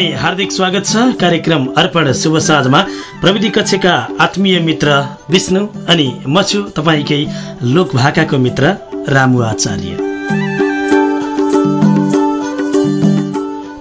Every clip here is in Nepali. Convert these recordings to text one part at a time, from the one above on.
अनि हार्दिक स्वागत छ। कार्यक्रम अर्पण शुभ साँझमा प्रविधि कक्षका आत्मीय मित्र विष्णु अनि म छु तपाईँकै लोक भाकाको मित्र रामु आचार्य।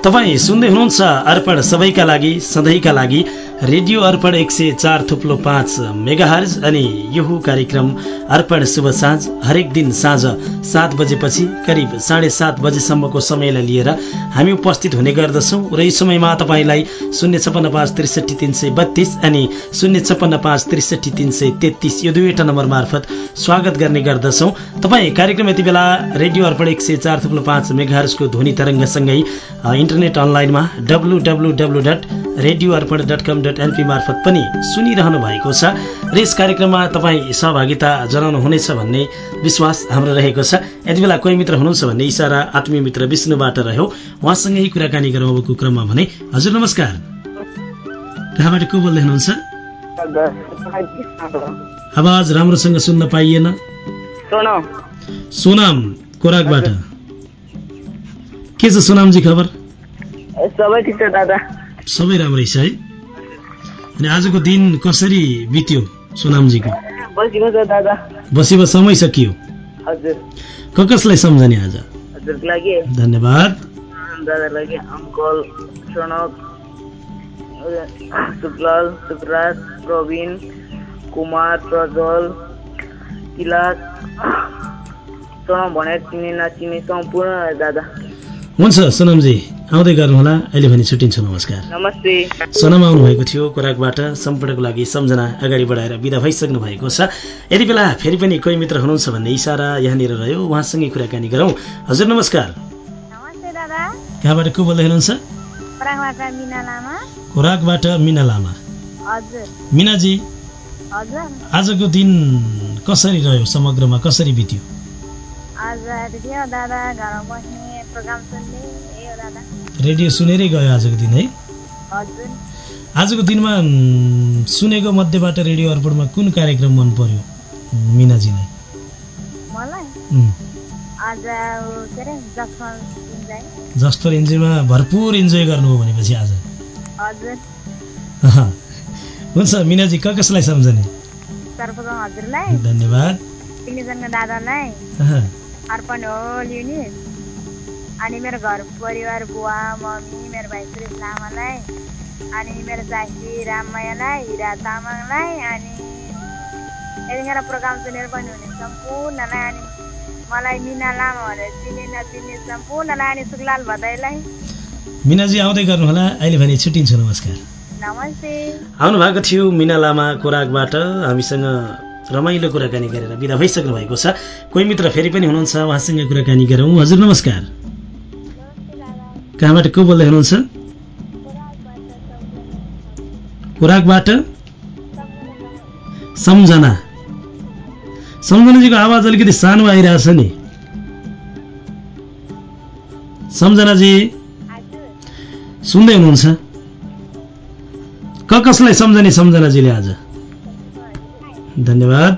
तपाईँ सुन्दै हुनुहुन्छ अर्पण सबैका लागि सधैँका लागि रेडियो अर्पण एक सय चार थुप्लो पाँच मेगाहर्ज अनि यो कार्यक्रम अर्पण शुभ साँझ हरेक दिन साँझ सात बजेपछि करिब साढे सात बजेसम्मको समयलाई लिएर हामी उपस्थित हुने गर्दछौँ। र यो समयमा तपाईँलाई शून्य छपन्न पाँच त्रिसठी तिन सय बत्तिस अनि शून्य छपन्न पाँच त्रिसठी तिन सय तेत्तिस यो दुईवटा नम्बर मार्फत स्वागत गर्ने गर्दछौँ। तपाईँ कार्यक्रम यति बेला रेडियो अर्पण एक सय चार थुप्लो पाँच मेगाहर्जको ध्वनि तरङ्गसँगै इन्टरनेट अनलाइनमा W W W dot radio Arpan dot com dot NP मार्फत पनि सुनिरहनु भएको छ। र यस कार्यक्रममा तपाईँ सहभागिता जनाउनु हुनेछ भन्ने विश्वास हाम्रो रहेको छ। यति बेला कोही मित्र हुनुहुन्छ भन्ने इसारा आत्मीय मित्र विष्णुबाट रह्यो। उहाँसँगै कुराकानी गरौँ अबको क्रममा भने हजुर नमस्कार। कहाँबाट को बोल्दै हुनुहुन्छ? आवाज राम्रोसँग सुन्न पाइएन। सोनाम। कोराकबाट। के छ सोनामजी खबर? सबै ठिक छ दादा। सबै राम्रै छ है। अनि आजको दिन कसरी बित्यो सोनामजीको? बसेको समय सकियो। क कसलाई सम्झने आज? धन्यवाद। अङ्कल सनक सुकलाल सुकराज प्रवीण कुमार प्रज्वल तिलक भनेर चिने नचिने सम्पूर्ण दादा। हुन्छ सोनमजी आउँदै गर्नुहोला। अहिले भने छुट्टिन्छ नमस्कार। नमस्ते। सोनाम आउनुभएको थियो कोराकबाट सम्पूर्णको लागि सम्झना अगाडि बढाएर विदा भइसक्नु भएको छ। यति बेला फेरि पनि कोही मित्र हुनुहुन्छ भन्ने इसारा यहाँनिर रह्यो। उहाँसँगै कुराकानी गरौँ। हजुर नमस्कार। नमस्ते दादा। कहाँबाट को बोल्दै हुनुहुन्छ? खोराकबाट मिना लामा। खोराकबाट मिना लामा। हजुर। मिनाजी हजुर। आजको दिन कसरी रह्यो? समग्रमा कसरी बित्यो? आज दादा घरमा बस्ने प्रोग्राम सुन्ने। ए हो दादा। रेडियो सुनेरै गयो आजको दिन है? हजुर। आजको दिनमा सुनेको मध्येबाट रेडियो अर्पणमा कुन कार्यक्रम मन पर्यो मिनाजीलाई? मलाई? आज के अरे इन्जोयमा भरपुर इन्जोय गर्नुभयो भनेपछि आज। हजुर। हुन्छ मिनाजी क कसलाई सम्झने? सर्वप्रथम हजुरलाई। धन्यवाद। दादालाई। अर्पण हो युनिट अनि मेरो घर परिवार बुवा मम्मी मेरो भाइ सुरेश लामालाई अनि मेरो चाची राममायालाई हिरा तामाङलाई अनि यतिखेर प्रोग्राम सुनेर पनि हुने सम्पूर्णलाई अनि मलाई मिना लामा भनेर चिने नचिने सम्पूर्णलाई अनि सुकलाल भदाईलाई मिनाजी आउँदै गर्नुहोला। अहिले भने छुट्टिन्छ। नमस्कार। नमस्ते। आउनु भएको थियो मिना लामा कोराकबाट हामीसँग रमाइलो कुराकानी गरेर बिदा भइसक्नु भएको छ। कोही मित्र फेरि पनि हुनुहुन्छ उहाँसँग कुराकानी गरौँ। हजुर नमस्कार। कहाँबाट को बोल्दै हुनुहुन्छ? कोराकबाट सम्झना। सम्झनाजीको आवाज अलिकति सानो आइरहेछ नि। सम्झनाजी सुन्दै हुनुहुन्छ। क कसलाई सम्झने सम्झनाजीले आज? धन्यवाद।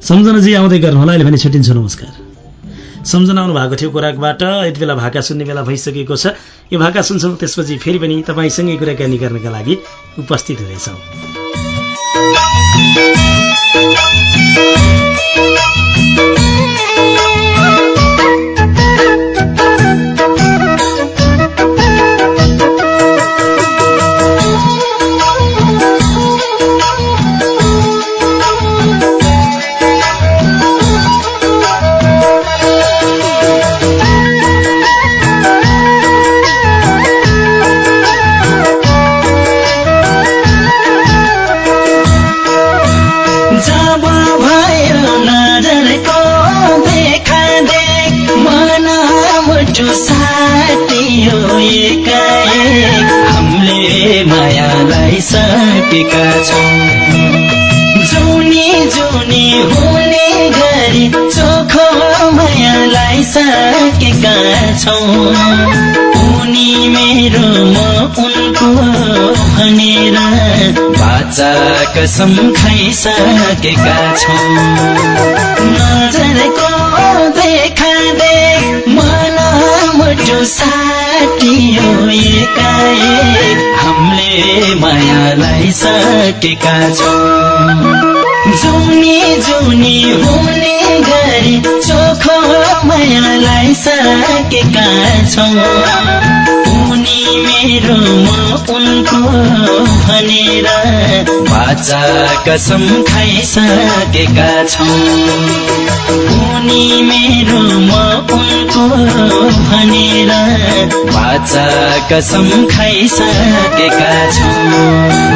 सम्झनाजी आउँदै गर्नुहोला अहिले भने छुट्टिन्छ नमस्कार। सम्झना आउनु भएको थियो कोराकबाट यति बेला भाका सुन्ने बेला भइसकेको छ। यो भाका सुन्छौँ त्यसपछि फेरि पनि तपाईँसँगै कुराकानी गर्नका लागि उपस्थित हुनेछौँ। उनी मेरो म उनको भनेर बाचा कसम खाइसकेका छौँ। नजरको देखा दे मन मुटु साटियो हामीले मायालाई सकेका छौँ। जुनी जुनी हुने गरी चोखो मायालाई सकेका छौँ। उनी मेरो म उनको भनेर बाचा कसम खाइसकेका छौँ। उनी मेरो म उनको भनेर बाचा कसम खाइसकेका छौँ।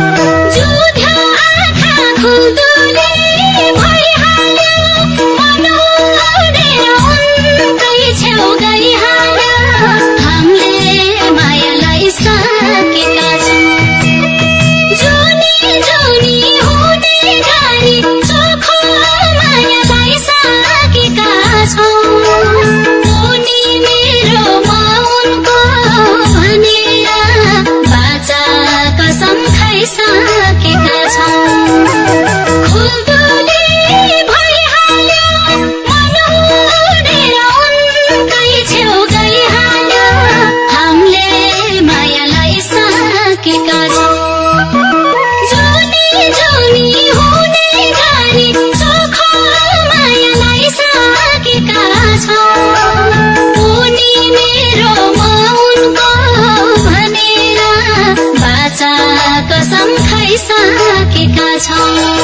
खाइसकेका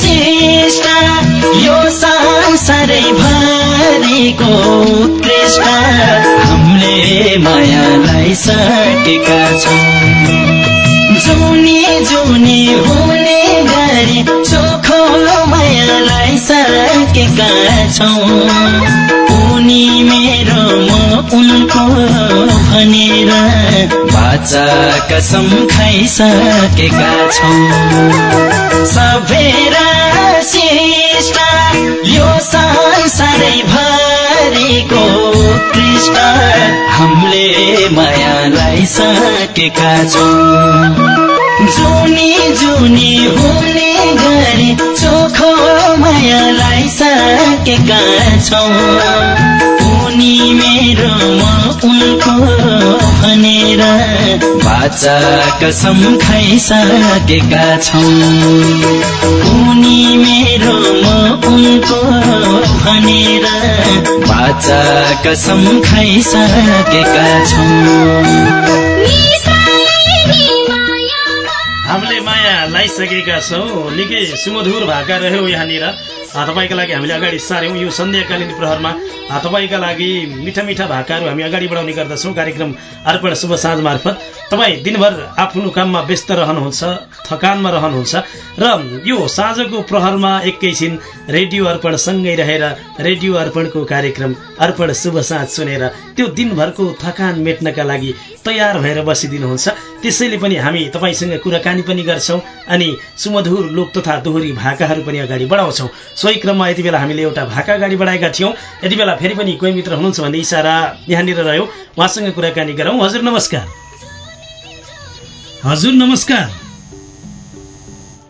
शिष्ट यो संसारै भरिको उत्कृष्ट। हामीले मायालाई सकेका छौँ। जुनी जुनी हुने गरी चोखो मायालाई सकेका छौँ। उनी मेरो म उनको भनेर बाचा कसम खाइसकेका छौँ। सबेरा शिष्ट यो संसारै भरिको कृष्ण हामीले मायालाई सकेका छौँ। जुनी जुनी हुने गरी चोखो मायालाई सकेका छौँ। उनी मेरो म उनको भनेर बाचा कसम खाइसकेका छौँ। उनी मेरो म उनको भनेर बाचा कसम खाइसकेका छौँ। हामीले माया लाइसकेका छौँ। निकै सुमधुर भएका रह्यौँ यहाँनिर। तपाईँका लागि हामीले अगाडि सार्यौँ यो सन्ध्याकालीन प्रहरमा। तपाईँका लागि मिठा मिठा भाकाहरू हामी अगाडि बढाउने गर्दछौँ। कार्यक्रम अर्पण शुभ साँझ मार्फत। तपाईँ दिनभर आफ्नो काममा व्यस्त रहनुहुन्छ थकानमा रहनुहुन्छ र यो साँझको प्रहरमा एकैछिन रेडियो अर्पण सँगै रहेर रेडियो अर्पणको कार्यक्रम अर्पण शुभ साँझ सुनेर त्यो दिनभरको थकान मेट्नका लागि तयार भएर बसिदिनुहुन्छ। त्यसैले पनि हामी तपाईँसँग कुराकानी पनि गर्छौँ अनि सुमधुर लोक तथा दोहोरी भाकाहरू पनि अगाडि बढाउँछौँ। सोही क्रममा यति बेला हामीले एउटा भाका अगाडि बढाएका थियौँ। यति बेला फेरि पनि कोही मित्र हुनुहुन्छ भन्ने इसारा यहाँनिर रह्यो। उहाँसँग कुराकानी गरौँ। हजुर नमस्कार। हजुर नमस्कार।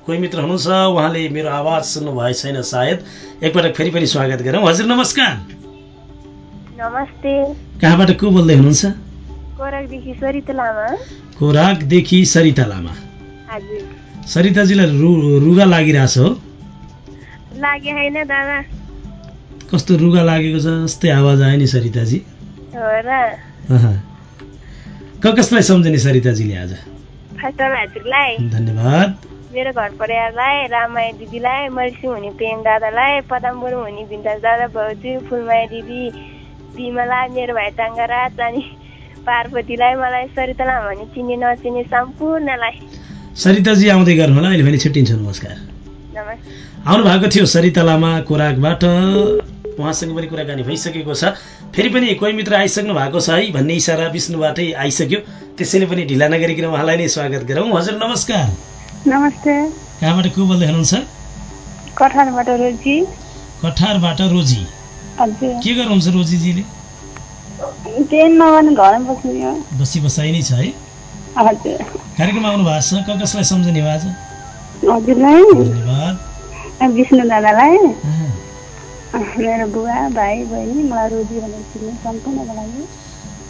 कोही मित्र हुनुहुन्छ? उहाँले मेरो आवाज सुन्नु भएको छैन सायद। एकपटक फेरि पनि स्वागत गरौँ। हजुर नमस्कार। नमस्ते। कहाँबाट को बोल्दै हुनुहुन्छ? सरिता लामा। खोराकदेखि सरिता लामा। हजुर। सरिताजीलाई रु रुगा लागिरहेछ हो। लागे होइन दादा? कस्तो रुगा लागेको छ जस्तै आवाज आयो नि सरिताजी। हो र। क कसलाई सम्झने सरिताजीले आज? हजुरलाई धन्यवाद। मेरो घर परिवारलाई रामाया दिदीलाई मरिसिङ हुने प्रेम दादालाई पदमबुरु हुने भिन्दास दादा भाउजू फुलमाया दिदी बिमला मेरो भाइ टाङ्गाराज अनि पार्वतीलाई मलाई सरिता लामा भने चिने नचिने सम्पूर्णलाई। सरिताजी आउँदै गर्नु होला अहिले भने छुट्टिन्छ नमस्कार। आउनु भएको थियो सरिता लामा कोराकबाट उहाँसँग पनि कुराकानी भइसकेको छ। फेरि पनि कोही मित्र आइसक्नु भएको छ है भन्ने इसारा विष्णुबाटै आइसक्यो। त्यसैले पनि ढिला नगरिकन उहाँलाई नै स्वागत गरौँ। हजुर नमस्कार। नमस्ते। कहाँबाट को बोल्दै हुनुहुन्छ? कठारबाट रोजी। कठारबाट रोजी। के गर्नुहुन्छ रोजीजीले? बसी बसाइ नै छ है। कार्यक्रममा आउनु भएको छ कसलाई सम्झने आज? हजुरलाई विष्णु दादालाई मेरो बुवा भाइ बहिनी मलाई रोजी भनेर चिन्ने सम्पूर्णको लागि।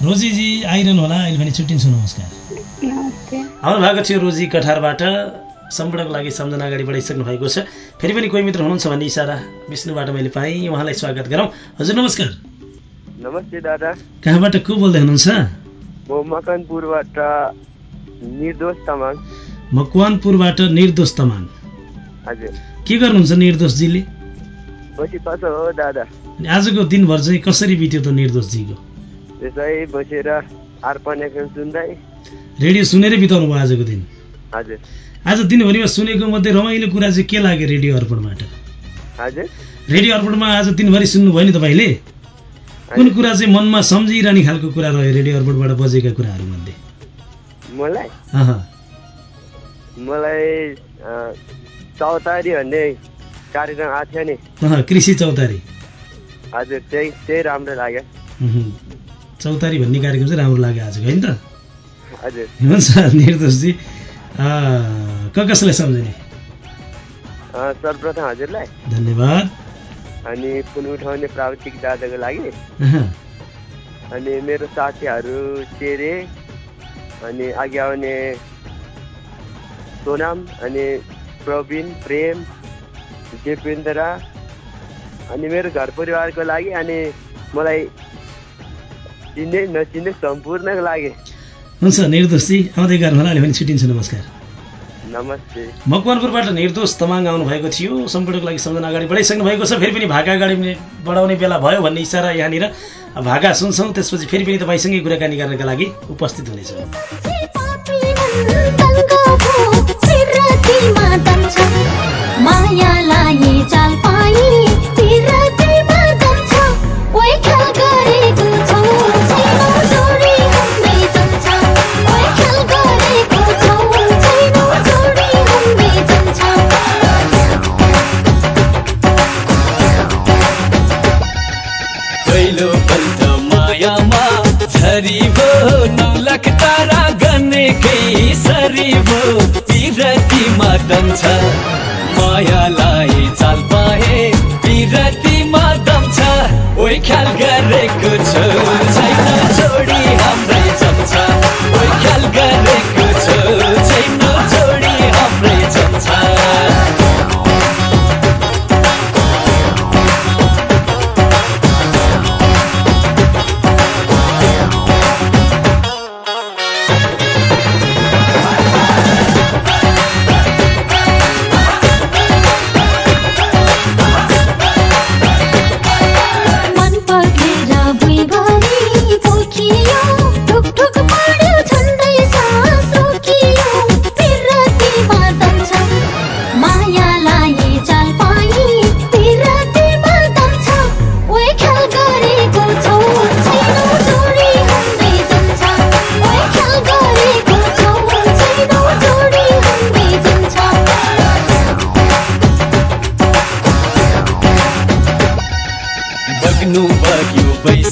रोजीजी आइरहनु होला अहिले भने छुट्टिन्छु नमस्कार। नमस्ते। आउनु भएको थियो रोजी कठारबाट सम्पूर्णको लागि सम्झना अगाडि बढाइसक्नु भएको छ। फेरि पनि कोही मित्र हुनुहुन्छ भन्ने इसारा विष्णुबाट मैले पाएँ उहाँलाई स्वागत गरौँ। हजुर नमस्कार। नमस्ते दादा। कहाँबाट को बोल्दै हुनुहुन्छ? म मकनपुरबाट निर्दोष तामाङ। मकवानपुरबाट निर्दोष तमाङ के गर्नुहुन्छ निर्दोषजीले? अनि आजको दिनभर चाहिँ कसरी बित्यो त निर्दोषजीको? रेडियो सुनेरै बिताउनु भयो आजको दिन। हजुर। आज दिनभरिमा सुनेको मध्ये रमाइलो कुरा चाहिँ के लाग्यो रेडियो अर्पणबाट? हजुर। रेडियो अर्पणमा आज दिनभरि सुन्नुभयो नि तपाईँले? कुन कुरा चाहिँ मनमा सम्झिरहने खालको कुरा रह्यो रेडियो अर्पणबाट बजेका कुराहरू मध्ये मलाई मलाई चौतारी भन्ने कार्यक्रम आएको थियो नि। कृषि चौतारी। हजुर त्यही त्यही राम्रो लाग्यो। चौतारी भन्ने कार्यक्रम चाहिँ राम्रो लाग्यो आजको होइन त? हजुर। हुन्छ निर्दोषजी। क कसलाई सम्झिने? सर्वप्रथम हजुरलाई। धन्यवाद। अनि फोन उठाउने प्राविधिक दादाको लागि। अनि मेरो साथीहरू चेरे अनि अघि आउने सोनाम अनि प्रवीण प्रेम दिपेन्द्र अनि मेरो घर परिवारको लागि अनि मलाई चिन्ने नचिन्ने सम्पूर्णको लागि। हुन्छ निर्दोषजी आउँदै गर्नु होला। अहिले भने छुट्टिन्छ नमस्कार। नमस्ते। मकवानपुरबाट निर्दोष तमाङ आउनु भएको थियो। सम्पूर्णको लागि सम्झना अगाडि बढाइसक्नु भएको छ। फेरि पनि भाका अगाडि पनि बढाउने बेला भयो भन्ने इसारा यहाँनिर। भाका सुन्छौँ त्यसपछि फेरि पनि तपाईँसँगै कुराकानी गर्नका लागि उपस्थित हुनेछौँ। मायालाई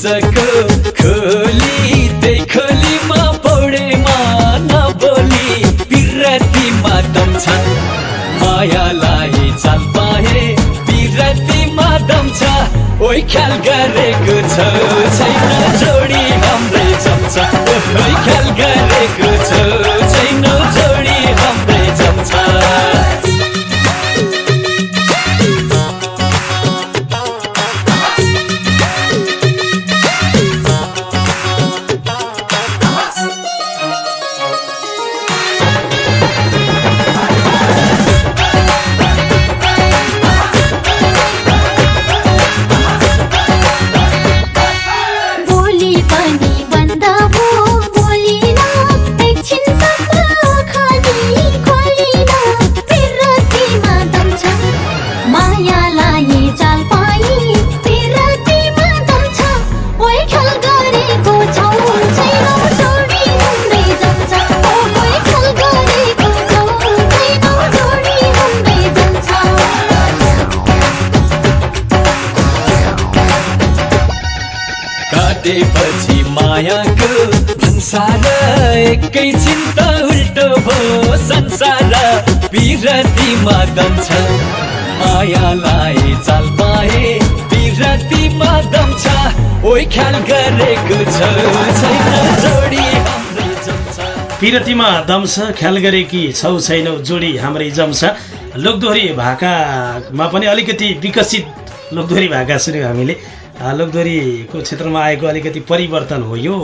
बैसको खोली त्यही खोलीमा पौडेमा नबोली पिरतीमा दम्छन् मायालाई चाल पाए पिरतीमा दम्छ ओइ ख्याल गरेको छ। मायालाई चाल पाए पिरतीमा दम छ ओइ ख्याल गरेको छौ छैन जोडी हाम्रै जम्छ पिरतीमा दम छ ख्याल गरेकी छौ छैनौ जोडी हाम्रै जम्छ लोकदोहोरी भाकामा पनि अलिकति विकसित लोकदोहोरी भाका सुन्यौँ हामीले। आ, लोकदोहोरीको क्षेत्रमा आएको अलिकति परिवर्तन हो यो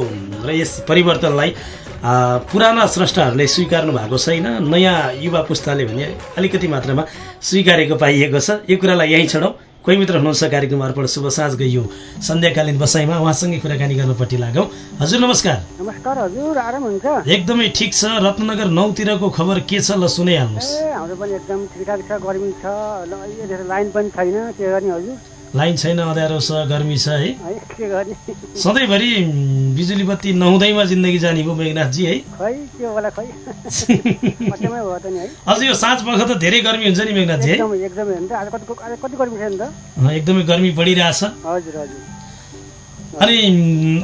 र यस परिवर्तनलाई पुराना स्रष्टाहरूले स्वीकार्नु भएको छैन। नयाँ युवा पुस्ताले भने अलिकति मात्रामा स्वीकारेको पाइएको छ। यो कुरालाई यहीँ छोडौँ। कोही मित्र हुनुहुन्छ कार्यक्रम अर्पण शुभ साँझ गइयो। सन्ध्याकालीन बसाइमा उहाँसँगै कुराकानी गर्नपट्टि लागौँ। हजुर नमस्कार। नमस्कार हजुर। आराम हुन्छ? एकदमै ठिक छ। रत्नगर नौतिरको खबर के छ ल सुनाइहाल्नुहोस्। हाम्रो पनि एकदम ठिकठाक छ गर्मी छ। लाइन पनि छैन। के गर्ने हजुर? लाइन छैन अँध्यारो छ गर्मी छ है? सधैँभरि बिजुली बत्ती नहुँदैमा जिन्दगी जाने भयो मेघनाथजी है? अझ यो साँझ पख त धेरै गर्मी हुन्छ नि मेघनाथजी है? एकदमै गर्मी बढिरहेछ। हजुर हजुर। अनि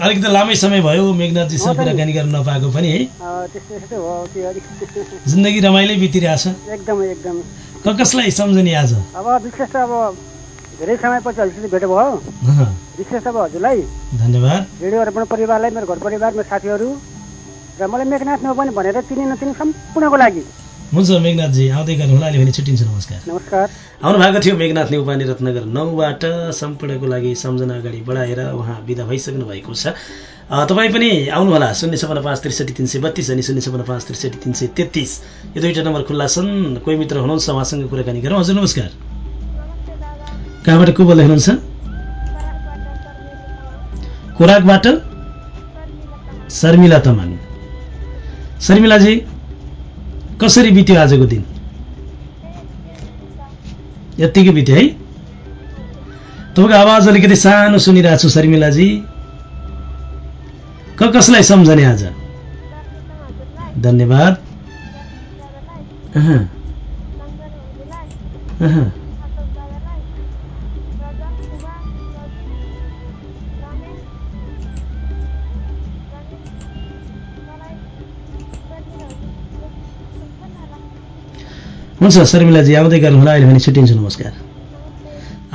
अलिकति लामै समय भयो मेघनाथजीसँग कुराकानी गर्न नपाएको पनि है? जिन्दगी रमाइलै बितिरहेछ। एकदमै एकदमै। क कसलाई सम्झने आज? अब विशेष त अब धेरै समयपछि हजुरसित भेट भयो। विशेष अब हजुरलाई। धन्यवाद। रेडियो अर्पण परिवारलाई मेरो घर परिवार मेरो साथीहरू र मलाई मेघनाथ पनि भनेर चिने नचिने सम्पूर्णको लागि। हुन्छ मेघनाथजी आउँदै गर्नुहोला अहिले भने छुट्टिन्छु। नमस्कार। नमस्कार। आउनु भएको थियो मेघनाथ नेउपाने रत्नगर नौबाट। सम्पूर्णको लागि सम्झना अगाडि बढाएर उहाँ विदा भइसक्नु भएको छ। अ, तपाईँ पनि आउनुहोला। शून्य छपन्न पाँच त्रिसठी तिन सय बत्तिस अनि शून्य छपन्न पाँच त्रिसठी तिन सय तेत्तिस। यो दुईवटा नम्बर खुल्ला छन्। कोही मित्र हुनुहुन्छ उहाँसँग कुराकानी गरौँ। हजुर नमस्कार। कहाँबाट को बोल्दै हुनुहुन्छ? खोराकबाट? शर्मिला तमाङ शर्मिलाजी कसरी बित्यो आजको दिन? यत्तिकै बित्यो है? तपाईँको आवाज अलिकति सानो सुनिरहेको छु शर्मिलाजी। क कसलाई सम्झने आज? धन्यवाद। हुन्छ शर्मिलाजी आउँदै गर्नुहोला अहिले भने छुट्टिन्छु नमस्कार।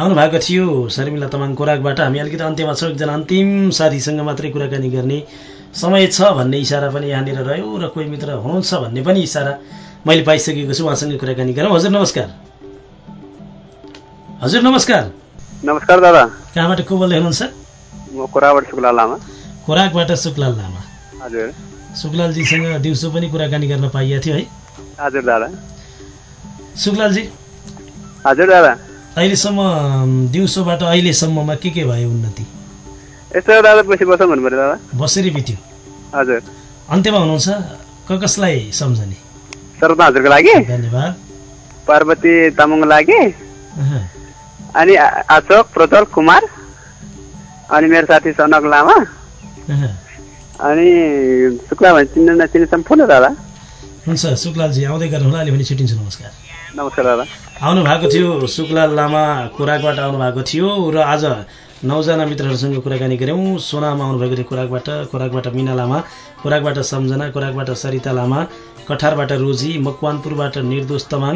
आउनु भएको थियो शर्मिला तमाङ कोराकबाट हामी अलिकति अन्त्यमा छौँ एकजना अन्तिम साथीसँग मात्रै कुराकानी गर्ने समय छ भन्ने इसारा पनि यहाँनिर रह्यो र कोही मित्र हुनुहुन्छ भन्ने पनि इसारा मैले पाइसकेको छु उहाँसँग कुराकानी गरौँ। हजुर नमस्कार। हजुर नमस्कार। नमस्कार दादा। कहाँबाट को बोल्दै हुनुहुन्छ? खोराकबाट सुकलाल लामा। हजुर। सुकलालजीसँग दिउँसो पनि कुराकानी गर्न पाइएको थियो है। हजुर दादा। सुकलालजी हजुर दादा। अहिलेसम्म दिउँसोबाट अहिलेसम्ममा के के भयो उन्नति? यस्तो दादा पछि बसौँ भन्नु पऱ्यो दादा। बसेरै बित्यो। हजुर। अन्त्यमा हुनुहुन्छ? क कसलाई सम्झने? हजुरको लागि? धन्यवाद। पार्वती तामाङको लागि? अनि अशोक प्रज्वल कुमार अनि मेरो साथी सनक लामा। अनि शुक्ला भने चिन्नु नचिने सम्पूर्ण दादा। हुन्छ शुक्लालजी आउँदै गर्नुहोला अहिले भने छुट्टिन्छु नमस्कार। नमस्कार दादा। आउनु भएको थियो शुक्लाल लामा खोराकबाट आउनु भएको थियो र आज नौजना मित्रहरूसँग कुराकानी गऱ्यौँ। सोनामा आउनुभएको थियो खोराकबाट खोराकबाट मिना लामा खोराकबाट सम्झना खोराकबाट सरिता लामा कठारबाट रोजी मकवानपुरबाट निर्दोष तमाङ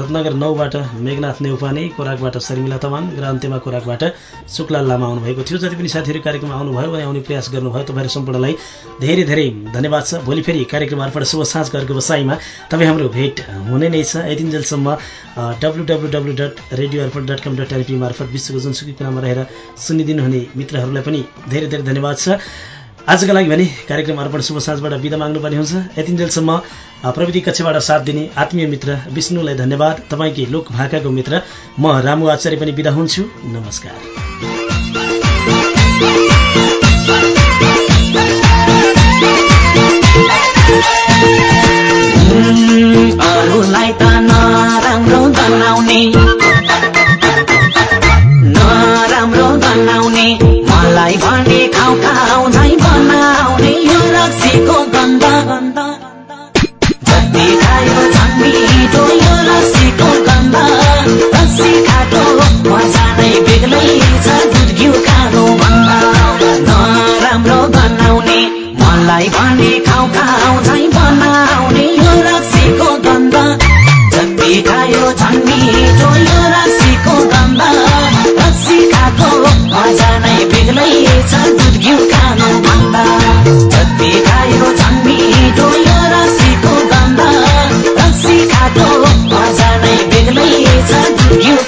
रत्नगर नौबाट मेघनाथ नेउपाने खोराकबाट शर्मिला तमाङ र अन्त्यमा खोराकबाट शुक्लाल लामा आउनुभएको थियो। जति पनि साथीहरू कार्यक्रममा आउनुभयो अनि आउने प्रयास गर्नुभयो। तपाईँहरू सम्पूर्णलाई धेरै धेरै धन्यवाद छ। भोलि फेरि कार्यक्रम अर्पण शुभ साँझ घरको बसाइमा तपाईँ हाम्रो भेट हुने नै छ। यतिन्जेलसम्म W W W dot radio Arpan dot com dot NP मार्फत विश्वको जुनसुकै कुरामा रहेर सुनिदिनुहुने मित्रहरूलाई पनि धेरै धेरै धन्यवाद छ। आजका लागि भने कार्यक्रम अर्पण शुभ साँझबाट बिदा माग्नुपर्ने हुन्छ। यतिन्जेलसम्म प्रविधि कक्षबाट साथ दिने आत्मीय मित्र विष्णुलाई धन्यवाद। तपाईँकै लोक भाकाको मित्र म रामु आचार्य पनि बिदा हुन्छु। नमस्कार।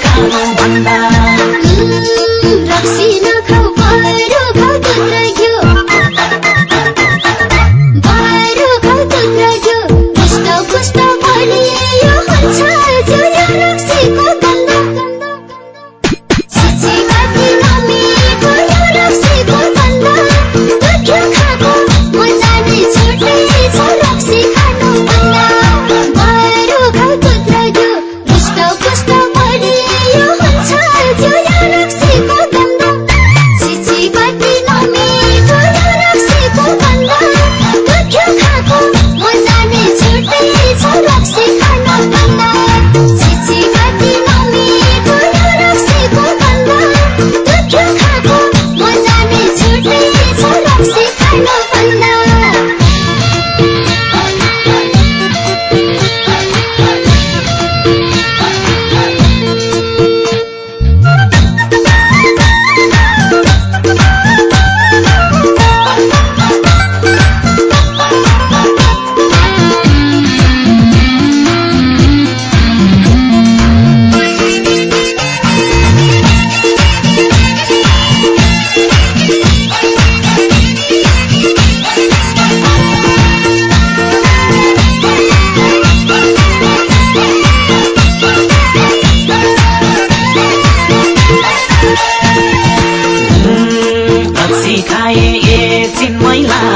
खानु भन्दा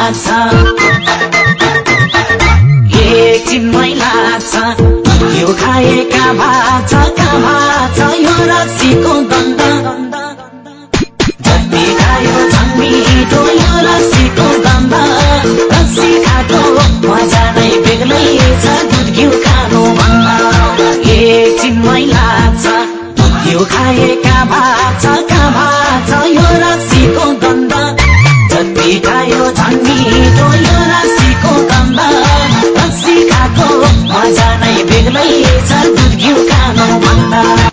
लाग्छ। एकछिनमै लाग्छ। यो खाए कहाँ